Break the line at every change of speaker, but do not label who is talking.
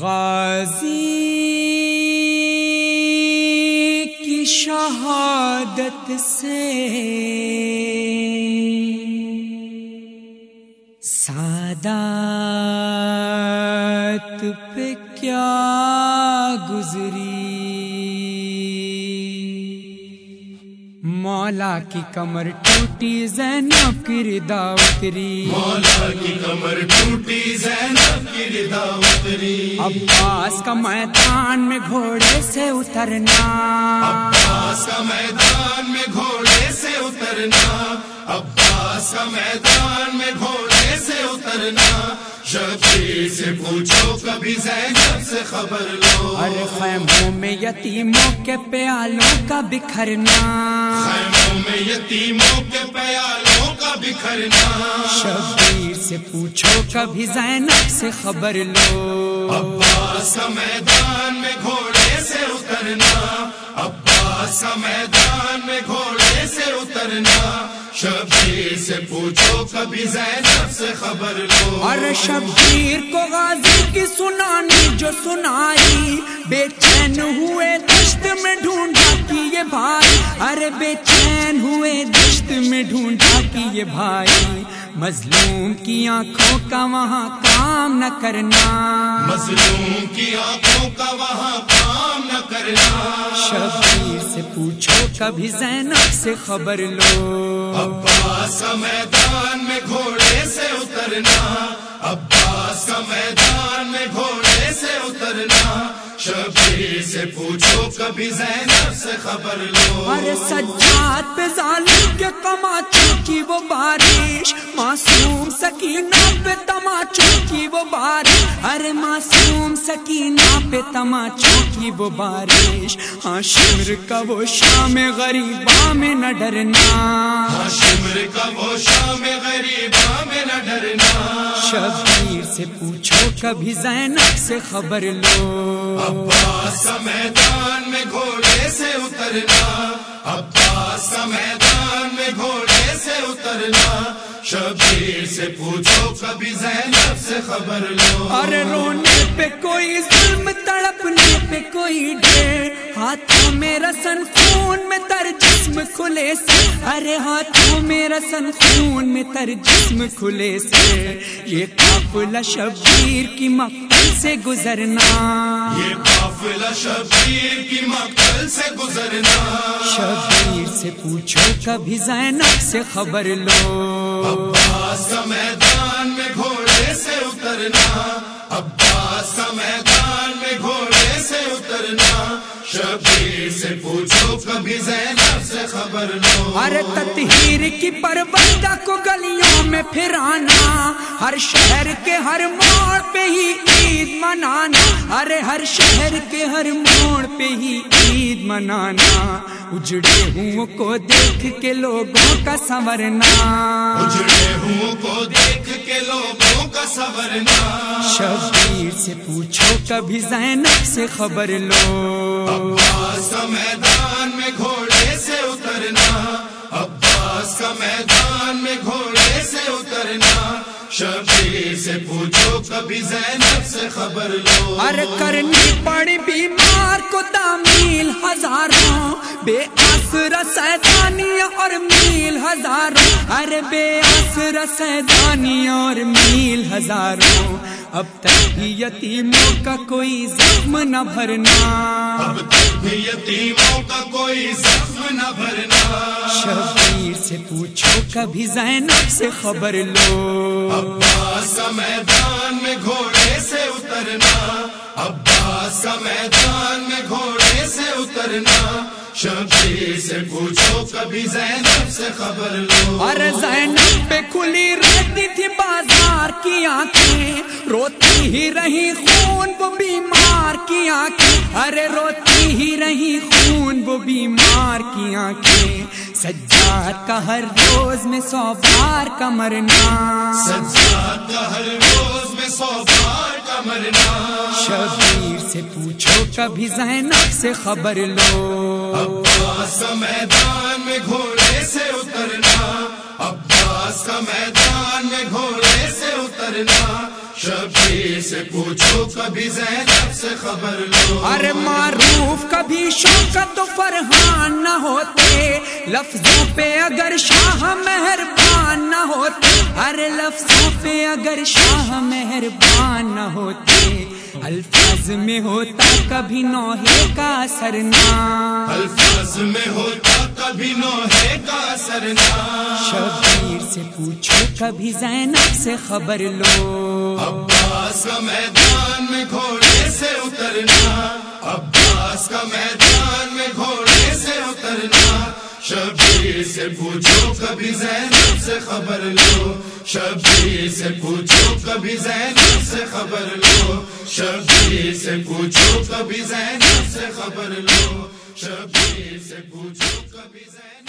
غازی کی شہادت سے سادات پہ کیا گزری؟ مولا کی کمر ٹوٹی زینب کی ردا اتری۔
مولا کی کمر ٹوٹی زینب کی ردا اتری۔
عباس کا میدان میں گھوڑے سے اترنا۔
عباس کا میدان میں گھوڑے سے اترنا۔ عباس کا میدان میں گھوڑے سے اترنا۔ شبیر سے پوچھو کبھی زینب سے خبر لو۔
ارے خیموں میں یتیموں کے پیالوں کا بکھرنا۔
خیموں میں یتیموں کے پیالوں کا بکھرنا۔
شبیر سے پوچھو کبھی زینب سے خبر لو۔
عباس میدان میں گھوڑے سے اترنا۔ عباس میدان میں گھوڑے سے اترنا۔ شبیر سے پوچھو کبھی زینب سے خبر لو۔
ارے شبیر کو غازی کی سنانی جو سنائی بے چین ہوئے دشت میں ڈھونڈا کی یہ بھائی؟ ارے بے چین ہوئے دشت میں ڈھونڈا کی یہ بھائی؟ مظلوم کی آنکھوں کا وہاں کام نہ کرنا۔
مظلوم کی آنکھوں کا وہاں کام نہ کرنا۔
شبیر سے پوچھو کبھی زینب سے خبر لو۔
عباس میدان میں گھوڑے سے اترنا۔ عباس کا میدان کبھی زینب سے خبر لو۔
ارے سجاد پہ ظالم کے تماچوں کی وہ بارش معصوم سکینہ پہ تماچوں کی وہ بارش۔ ارے معصوم سکینہ پہ تماچوں کی وہ بارش۔ ہاں شمر کا وہ شام غریباں میں نہ ڈرنا۔
شمر کا وہ شام میں نہ ڈرنا۔
شبیر سے پوچھو کبھی زینب سے خبر لو۔
عباس کا میدان میں گھوڑے سے اترنا۔ عباس کا میدان میں گھوڑے سے اترنا۔ شبیر سے پوچھو کبھی زینب سے خبر لو۔
ارے رونے پہ کوئی ظلم تڑپنے پہ کوئی ڈھیر۔ ہاتھوں میں رسن خون میں تر جسم کھلے سے۔ ارے ہاتھوں میں رسن خون میں تر جسم کھلے سے۔ یہ قافلہ شبیر کی مقتل سے گزرنا۔
یہ قافلہ شبیر کی مقتل سے گزرنا۔
شبیر سے پوچھو کبھی زینب سے خبر لو۔
عباس کا میدان میں گھوڑے سے اترنا۔
ارے تطہیر کی پروندہ کو گلیوں میں پھرانا ہر شہر کے ہر موڑ پہ ہی عید منانا ارے ہر شہر کے ہر موڑ پہ ہی عید منانا اجڑے ہوں کو دیکھ کے لوگوں کا سنورنا
اجڑے ہوں کو دیکھ کے لوگوں کا سورنا
شبیر سے پوچھو کبھی زینب سے خبر لو
میدان میں کا میدان میں گھوڑے سے اترنا، شبیر سے پوچھو کبھی زینب سے خبر لو۔
ارے کرنی پڑی بیمار کو تعمیل ہزاروں، بے آسر سیدانی اور میل ہزاروں۔ ارے بے آسر سیدانی اور میل ہزاروں۔ اب تک بھی یتیموں کا کوئی زخم نہ بھرنا۔
اب تک بھی یتیموں کا کوئی زخم نہ بھرنا۔
شبیر سے پوچھو کبھی زینب سے خبر لو۔
عباس میدان میں گھوڑے سے اترنا۔ عباس میدان میں گھوڑے سے اترنا۔ شبیر سے پوچھو کبھی زینب سے خبر لو۔
اور زینب پہ کھلی رہتی تھی بازار کی آنکھیں روتی ہی رہی خون وہ بیمار کی آنکھیں۔ ارے روتی ہی رہی خون وہ بیمار کی آنکھیں۔ سجاد کا ہر روز میں سو بار کا مرنا۔
سجاد کا ہر روز میں سو بار کا مرنا۔
شبیر سے پوچھو کبھی زینب سے خبر لو۔
عباس کا میدان میں گھوڑے سے اترنا۔ عباس کا میدان میں گھوڑے سے اترنا شبیر سے پوچھو کبھی زینب سے خبر لو۔
ارے معروف کبھی شوکت و فرحان نہ ہوتے لفظوں پہ اگر شاہ مہربان نہ ہوتے۔ ارے لفظوں پہ اگر شاہ مہربان نہ ہوتے الفاظ میں ہوتا کبھی نوحے کا سرنا
الفاظ میں ہوتا کبھی کا سرنا
شبیر سے پوچھو کبھی زینب سے خبر لو۔
عباس کا میدان میں گھوڑے سے اترنا عباس کا میدان شبیر سے پوچھو کبھی زینب سے خبر لو، شبیر سے پوچھو کبھی زینب سے خبر لو، شبیر سے پوچھو کبھی زینب سے خبر لو، شبیر سے پوچھو کبھی زینب